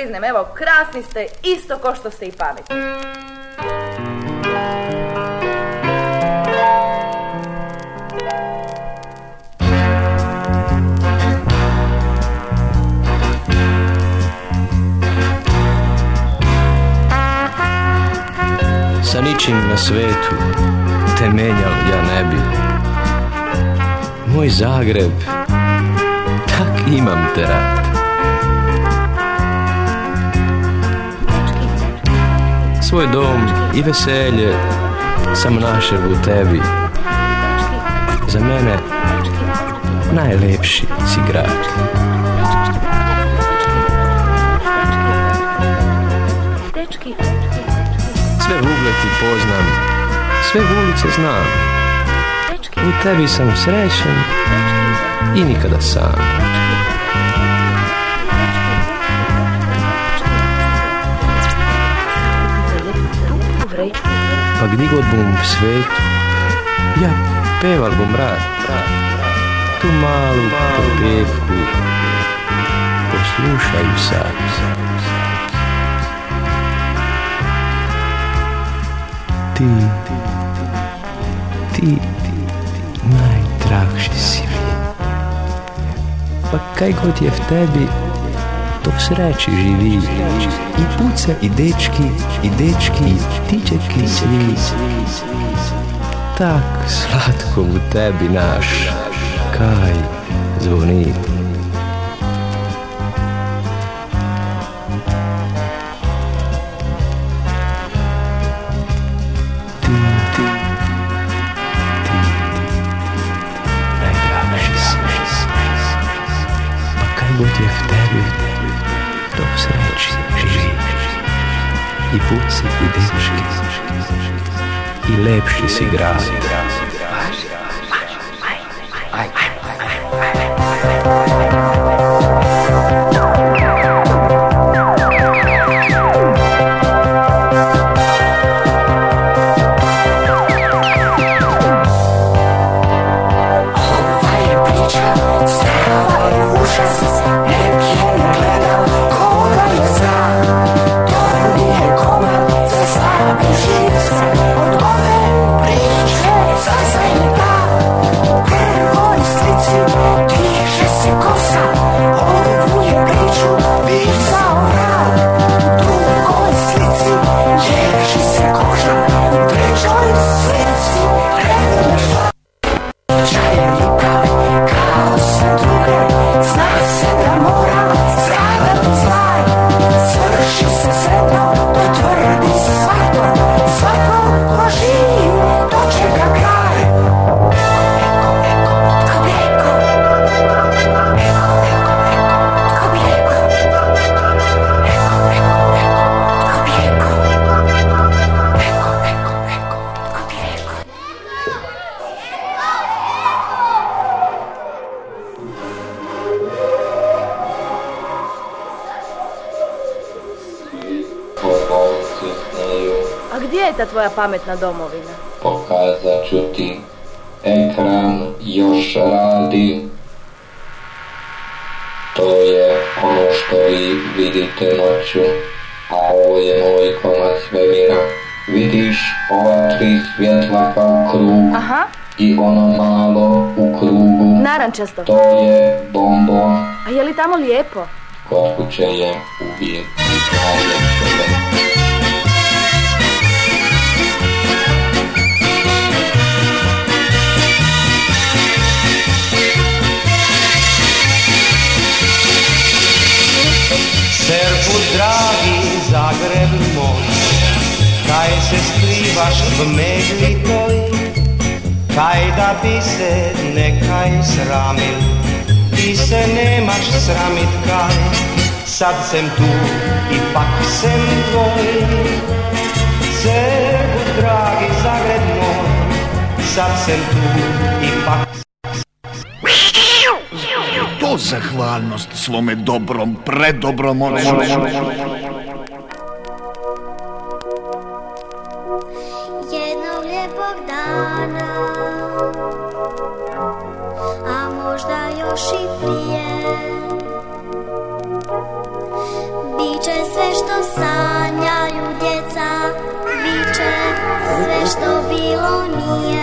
priznem, evo, krasni ste, isto ko što ste i pametni. Sa ničim na svetu te menjal ja ne bi Moj Zagreb, tak imam te rad Svoj dom i veselje sam našel u tebi. Za mene najlepši si grad. Dečki, Sve ugle ti poznam, sve ulice znam. Dečki, U tebi sam srećen i nikada sam Pa gdje god bum v svetu Ja peval bom rad Tu malu popevku Poslušaju sad Ti Ti Najdragši si mi Pa kaj god je v tebi To v sreči živi. I puca i dečki I dečki I tičeki svi Tak slatko u tebi naš Kaj zvoni I puci i dečki I lepši si grad Polovci gdje je ta tvoja pametna domovina? pokazat ću ti. Ekran još radi. To je ono što vi vidite noću, a ovo je moj komad svemira. Vidiš ova tri svjetla kao krug Aha, i ono malo u krugu. narančasto. To je bombon, A je li tamo lijepo? kod kuće je uvijek najljepše. Serpu dragi Zagreb moj Kaj se skrivaš v megli toj? Kaj da bi se nekaj sramil? Ti se nemaš sramit kaj? Sad sem tu, ipak sem tvoj. Serpu dragi Zagreb moj Sad sem tu, ipak to zahvalnost svome dobrom, predobrom orežu. Jednog lijepog dana, a možda još i prije, biće sve što sanjaju djeca, biće sve što bilo nije.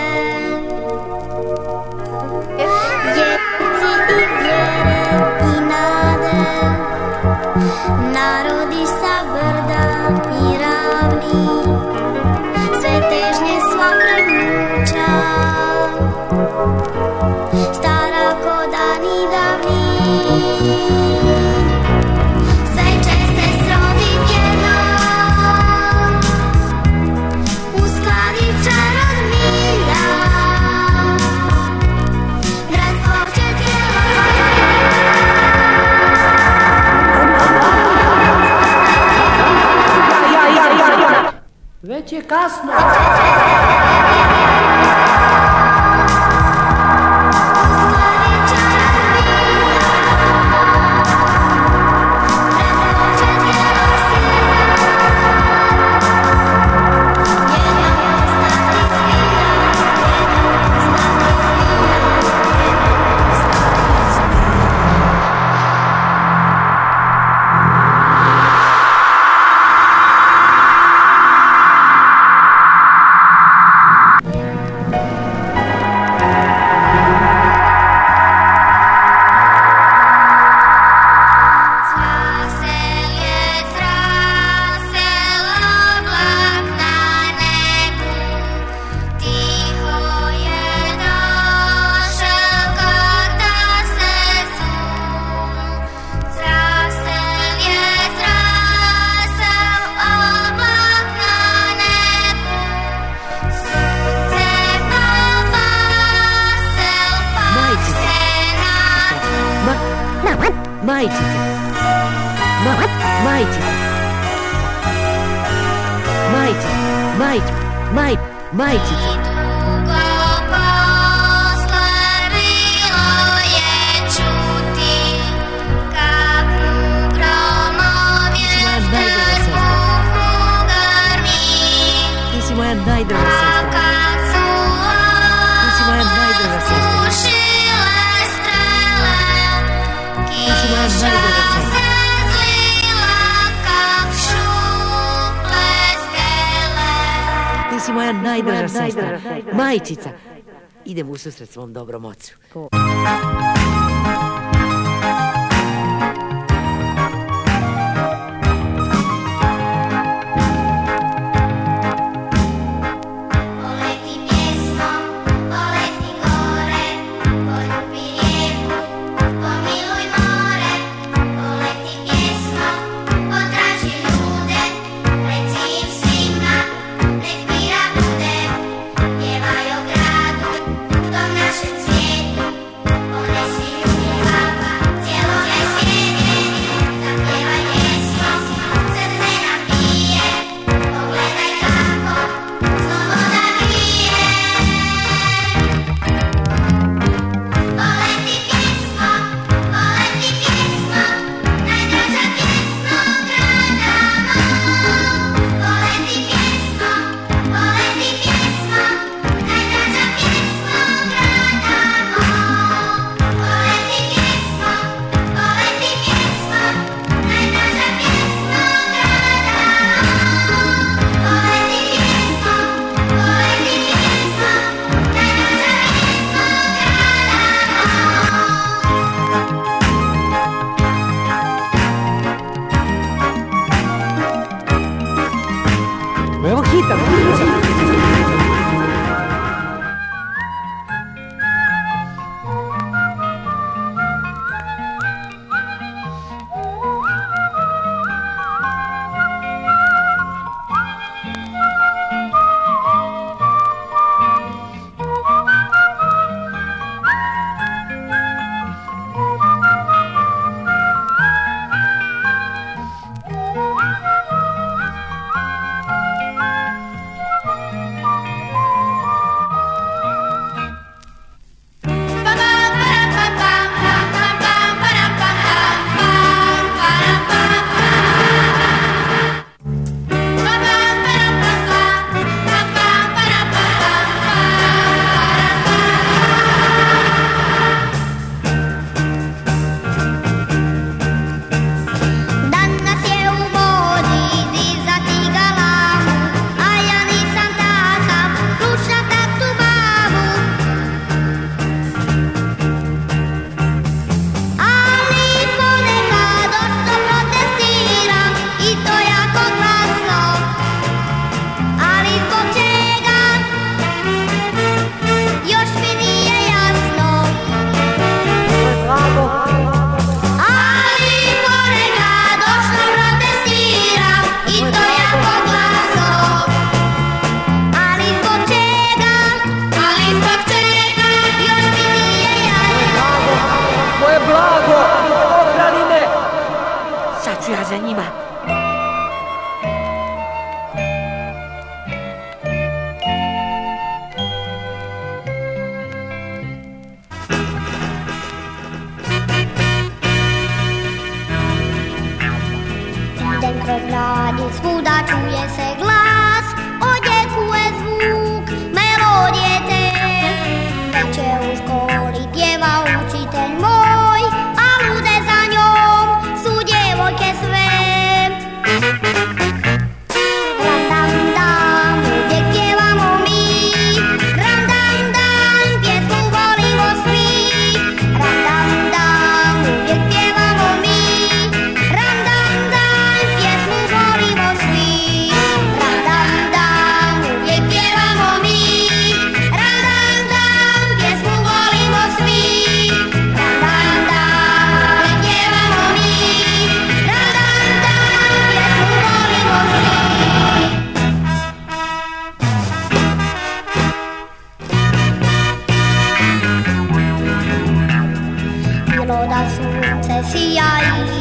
Майте. Майте. Майте. Майте. Майте. Neither. Ti si moja najdraža sestra, majčica. Idem u susret svom dobrom ocu. Grad i svuda čuje se ice.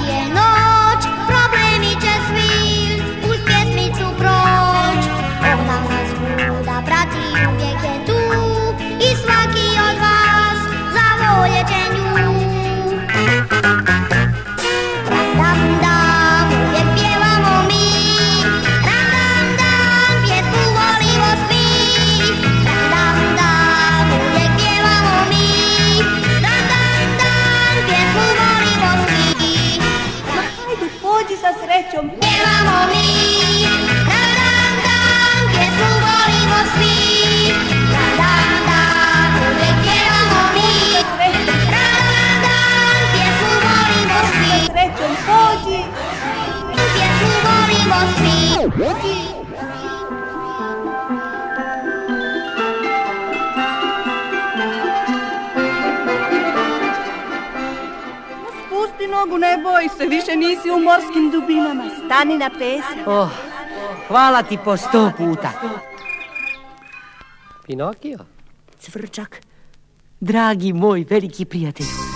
like. Nogu, ne boj se, više nisi u morskim dubinama. Stani na pesak. Oh, hvala ti po sto puta. Pinokio? Cvrčak, dragi moj veliki prijatelju.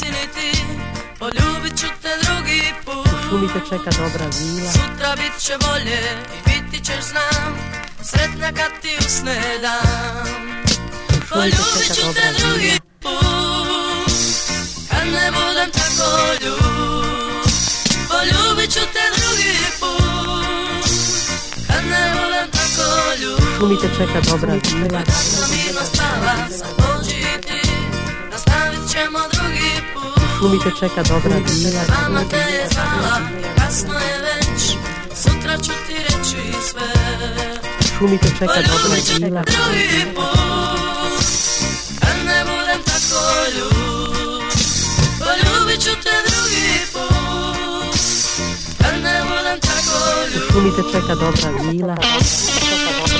A nisi ni ti Poljubit ću te drugi put. Šumi te čeka dobra vila. Sutra bit će bolje i biti ćeš znam Sretna kad ti usne dam Poljubit ću te drugi put Kad ne budem tako ljud Poljubit ću te drugi put Kad ne budem tako Šumi te čeka dobra vila. Kasno mirno spava, sad dođi i ti Nastavit ćemo Šumi te čeka dobra vila. Mama te je zvala, kasno je već Sutra ću ti reći sve Šumi te čeka dobra te vila. drugi put Kad ne budem tako ljud Poljubit ću te drugi put Kad ne budem tako ljud Šumi te čeka dobra vila. Ćeš znam Čeka dobra vila.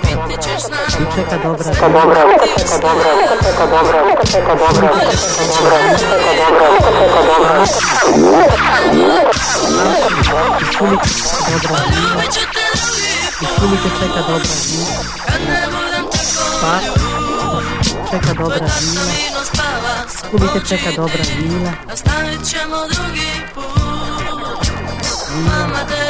čeka reći dobra sve vila. Poljubit ću te drugi put Šumi te čeka dobra. Kad vila. ne budem tako Šumi te čeka dobra. Vila. Poljubit ću te Šumi te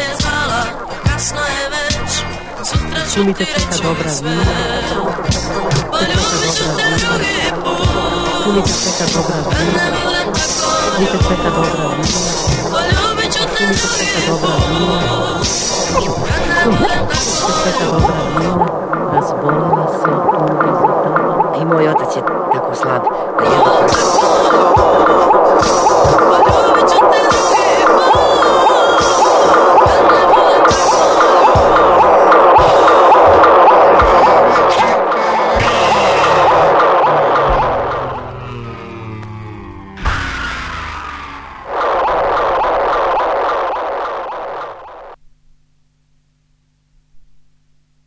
drugi čeka dobra vila. Kad ne budem tako Te čeka dobra vila. Razbolila se od tobom. I moj otac je tako slab da jedva